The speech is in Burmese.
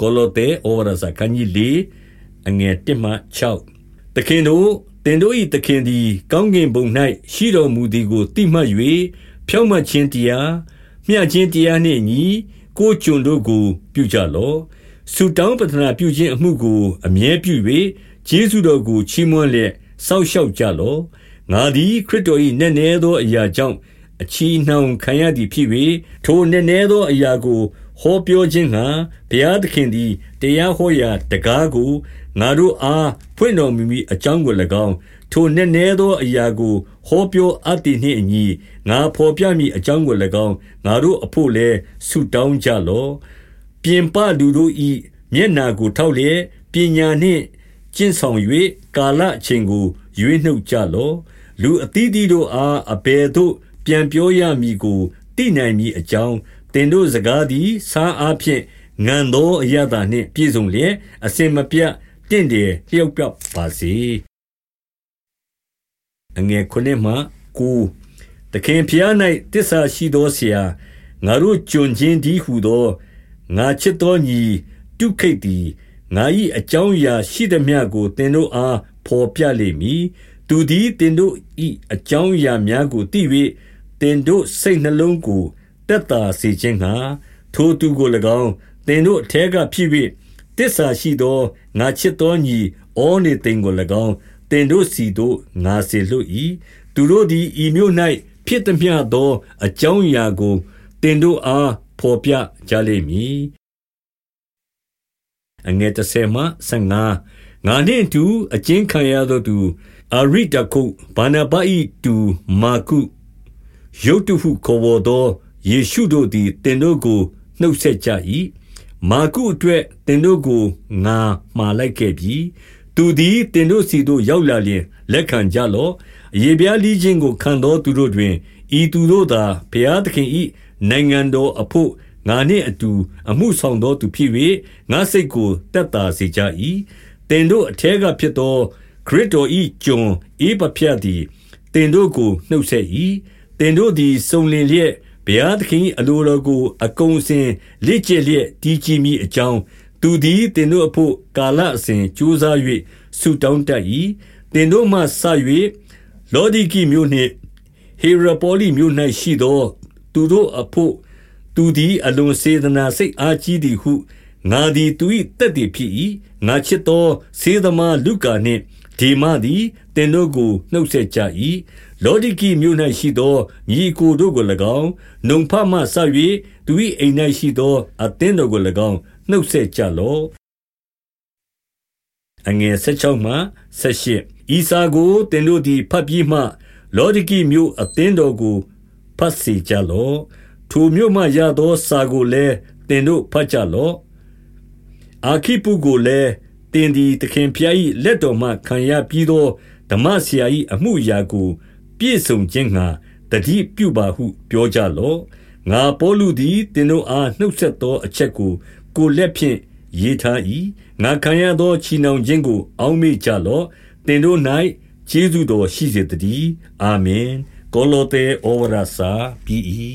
ကောလောသဲဩဝါဒစာခန်းကြီး၄အငယ်1မှ6သခင်တို့တင်တို့၏သခင်သည် ကောင်းကင်ဘုံ၌ရှိတော်မူသည်ကိုသိမှတ်၍ဖြောင့်မတ်ခြင်းတရားမျှခြင်းတရားနှင့်ညီကိုကျွန်တို့ကို ပြုကြလော့ဆုတောင်းပတနာပြုခြင်းအမှုကို အမြဲပြု၍ကျေးဇူးတော်ကိုချီးမွမ်းလျက်စောင့်ရှောက်ကြလော့ငါသည်ခရစ်တော်၏နက်နဲသောအရာကြောင့်အချီနှောင်ခံရသည်ဖြစ်၍ထိုနက်နဲသောအရာကို ဟောပြောခြင်းငှါ ဘုရားသခင်သည် တရားဟောရာတကားကို ငါတို့အား ဖွင့်တော်မူမည်အကြောင်းကို၎င်း ထိုနက်နဲသောအရာကို ဟောပြောအပ်သည်နှင့်အညီ ငါဖော်ပြမည်အကြောင်းကို၎င်း ငါတို့အဖို့လည်း ဆုတောင်းကြလော့ ပြင်ပလူတို့၏မျက်နာကို ထောက်လျက် ပညာနှင့် ကျင့်ဆောင်၍ကာလအချိန်ကို ရွေးနှုတ်ကြလော့ လူအသီးသီးတို့အား အဘယ်သို့ ပြန်ပြောရမည်ကို သိနိုင်မည်အကြောင်း သင်တို့စကားသည် ဆားအားဖြင့်ငန်သော အရသာနှင့် ပြည့်စုံလျက်အစင်မပြတ်တင့်တယ်လျောက်ပြပါစေအငယ်ခုနှစ်မှကိုတခင်ဖျား၌တစ္ဆာရှိသောဆရာငါတို့ကြွချင်းဒီဟုသောငါချစ်သောညီတုခိတ်သည်ငါ၏အကြောင်းအရာရှိသည်မြကိုသင်တို့အားဖော်ပြလိမ့်မည်သူသည်တင်တို့၏အကြောင်းအရာများကိုသိ၍တင်တို့စိတ်နှလုံးကို တက်တာစေခြင်းငှာထိုသူကို၎င်းတင်တို့အထက်ကဖြစ်၍တစ္ဆာရှိသောငါချစ်သောညီဩနေတင်ကို၎င်းတင်တို့စီတို့ငါစေလွတ်၏သူတို့သည်ဤမျိုး၌ဖြစ်သည်မျှသော အကြောင်းအရာကိုတင်တို့အားဖော်ပြကြလိမ့်မည်အငယ်30မှ35ငါနှင့်တူအကျဉ်းခံရသောသူအရိတခုဘာနာဘဤတူမာကုယုတ်တုဟုခေါ်ဝေါ်သော ယေရှုတို့သည်တင်တို့ကိုနှုတ်ဆက်ကြ၏မာကုအတွက်တင်တို့ကိုငါမှားလိုက်ခဲ့ပြီသူသည်တင်တို့စီသို့ရောက်လာလျင်လက်ခံကြလော့ရေပြားလီးခြင်းကိုခံသောသူတို့တွင်ဤသူတို့သာဘုရားသခင်၏နိုင်ငံတော်အဖို့ငါနှင့်အတူအမှုဆောင်သောသူဖြစ်၍ငါစိတ်ကိုတက်တာစေကြ၏တင်တို့အထက်ကဖြစ်သောခရစ်တော်၏ကျွန်ဧပဖြတ်သည်တင်တို့ကိုနှုတ်ဆက်၏တင်တို့သည်စုံလင်လျက် ဘုရားသခင်အလိုတော်ကို အကုန်စင်လက်ကျက်လျက်တည်ကြည်မိအကြောင်းသူသည်တင်တို့အဖို့ကာလအစဉ်ကြိုးစား၍ဆုတောင်းတတ်၏တင်တို့မှဆ၍လောဒီကိမြို့နှင့်ဟေရပေါလိမြို့၌ရှိသော သူတို့အဖို့သူသည်အလွန်စေတနာစိတ်အားကြီးသည်ဟုငါသည်သူ၏တက်တည်ဖြစ်၏ငါချစ်သော စေသမားလုကာနှင့်ဒေမသည်တင်တို့ကိုနှုတ်ဆက်ကြ၏ လောဒိကိမြို့၌ရှိသောညီကိုတို့ကို၎င်းနှုံဖမှဆ၍သူ၏အိမ်၌ရှိသောအသင်းတော်ကို၎င်းနှုတ်ဆက်ကြလော့အငယ်16မှ18ဤစာကိုတင်တို့သည်ဖတ်ပြီးမှ လောဒိကိမြို့အသင်းတော်ကိုဖတ်စေကြလော့ထိုမြို့မှရသောစာကိုလည်းတင်တို့ဖတ်ကြလော့အာခိပုကိုလည်းတင်သည်သခင်ဖျား၏လက်တော်မှခံရပြီးသောဓမ္မဆရာ၏အမှုအရာကို ပြည့်စုံခြင်းငှာတတိပြုပါဟု ပြောကြလော့ငါပေါလုသည်တင်တို့အားနှုတ်ဆက်သောအချက်ကိုကိုလက်ဖြင့်ရေးထား၏ငါခံရသောချီနှောင်ခြင်းကို အောက်မေ့ကြလော့တင်တို့၌ကျေးဇူးတော်ရှိစေတည်းအာမင်ကောလောသဲဩဝါဒစာပြီး၏